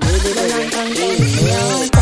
你丽的南方一零六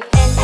happy.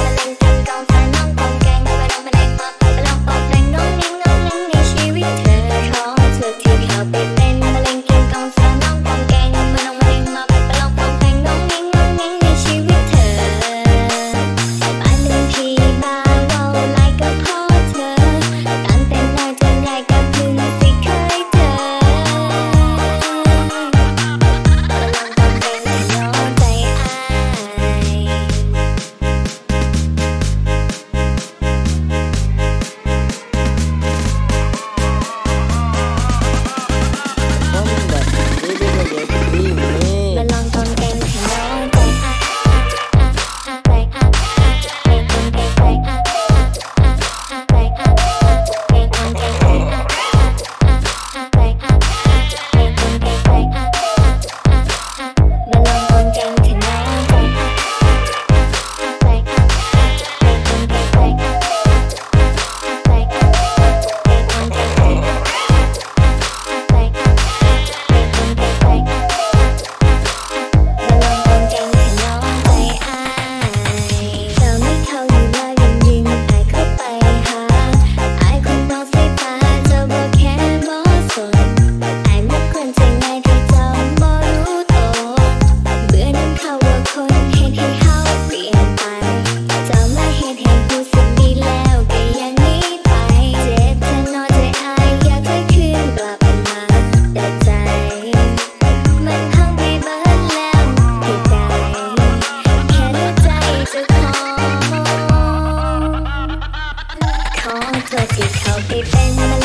when I